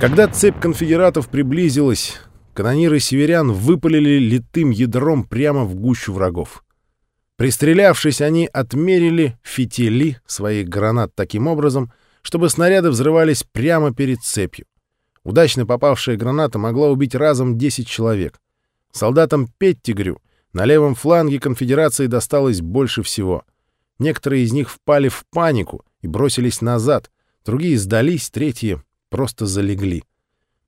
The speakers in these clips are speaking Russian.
Когда цепь конфедератов приблизилась, канониры северян выпалили литым ядром прямо в гущу врагов. Пристрелявшись, они отмерили фитили своих гранат таким образом, чтобы снаряды взрывались прямо перед цепью. Удачно попавшая граната могла убить разом 10 человек. Солдатам Петтигрю на левом фланге конфедерации досталось больше всего. Некоторые из них впали в панику и бросились назад, другие сдались, третьи просто залегли.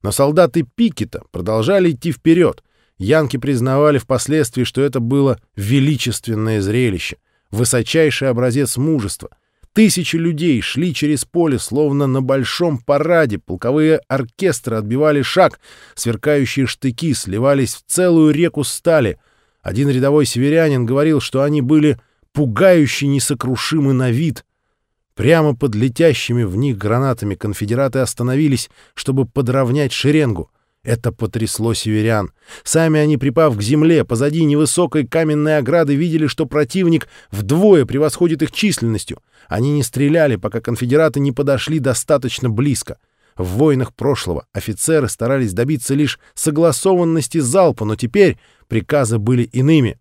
Но солдаты Пикета продолжали идти вперед, Янки признавали впоследствии, что это было величественное зрелище, высочайший образец мужества. Тысячи людей шли через поле, словно на большом параде, полковые оркестры отбивали шаг, сверкающие штыки сливались в целую реку стали. Один рядовой северянин говорил, что они были пугающе несокрушимы на вид. Прямо под летящими в них гранатами конфедераты остановились, чтобы подровнять шеренгу — это потрясло северян. Сами они, припав к земле, позади невысокой каменной ограды, видели, что противник вдвое превосходит их численностью. Они не стреляли, пока конфедераты не подошли достаточно близко. В войнах прошлого офицеры старались добиться лишь согласованности залпа, но теперь приказы были иными.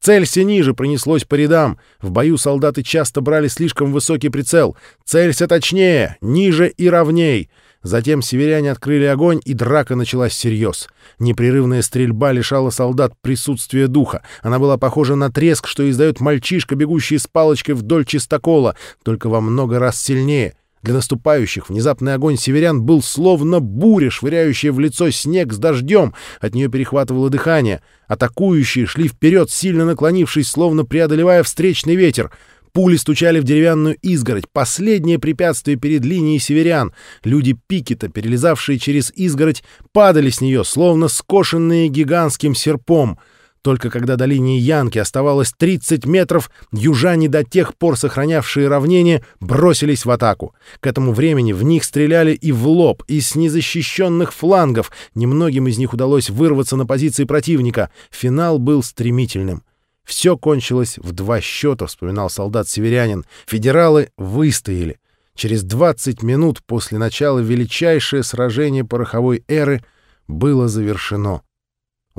«Целься ниже!» пронеслось по рядам. В бою солдаты часто брали слишком высокий прицел. «Целься точнее! Ниже и ровней!» Затем северяне открыли огонь, и драка началась всерьез. Непрерывная стрельба лишала солдат присутствия духа. Она была похожа на треск, что издает мальчишка, бегущий с палочкой вдоль чистокола, только во много раз сильнее. Для наступающих внезапный огонь северян был словно буря, швыряющая в лицо снег с дождем. От нее перехватывало дыхание. Атакующие шли вперед, сильно наклонившись, словно преодолевая встречный ветер. Пули стучали в деревянную изгородь, последнее препятствие перед линией северян. Люди Пикета, перелезавшие через изгородь, падали с нее, словно скошенные гигантским серпом. Только когда до линии Янки оставалось 30 метров, южане, до тех пор сохранявшие равнение, бросились в атаку. К этому времени в них стреляли и в лоб, и с незащищенных флангов. Немногим из них удалось вырваться на позиции противника. Финал был стремительным. Все кончилось в два счета, вспоминал солдат-северянин. Федералы выстояли. Через 20 минут после начала величайшее сражение пороховой эры было завершено.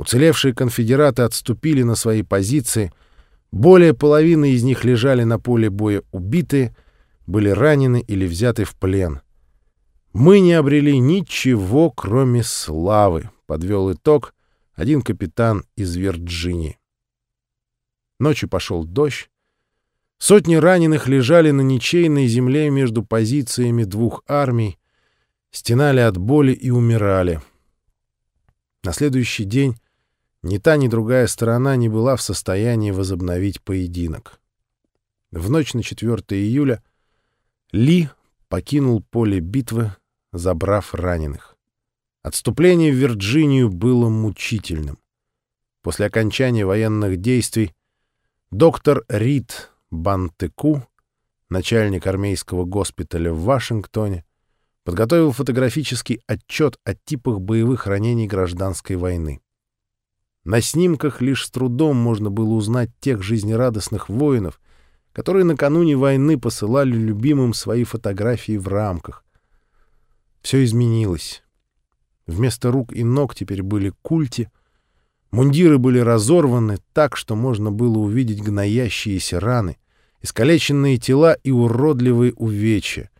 Уцелевшие конфедераты отступили на свои позиции. Более половины из них лежали на поле боя убитые, были ранены или взяты в плен. «Мы не обрели ничего, кроме славы», — подвел итог один капитан из Вирджинии. Ночью пошел дождь. Сотни раненых лежали на ничейной земле между позициями двух армий, стенали от боли и умирали. На следующий день ни та, ни другая сторона не была в состоянии возобновить поединок. В ночь на 4 июля Ли покинул поле битвы, забрав раненых. Отступление в Вирджинию было мучительным. После окончания военных действий Доктор Рид Бантеку, начальник армейского госпиталя в Вашингтоне, подготовил фотографический отчет о типах боевых ранений гражданской войны. На снимках лишь с трудом можно было узнать тех жизнерадостных воинов, которые накануне войны посылали любимым свои фотографии в рамках. Все изменилось. Вместо рук и ног теперь были культи — Мундиры были разорваны так, что можно было увидеть гноящиеся раны, искалеченные тела и уродливые увечья,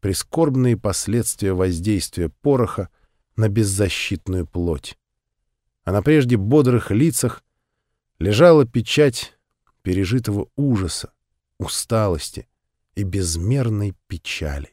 прискорбные последствия воздействия пороха на беззащитную плоть. А на прежде бодрых лицах лежала печать пережитого ужаса, усталости и безмерной печали.